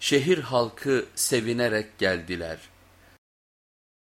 Şehir halkı sevinerek geldiler.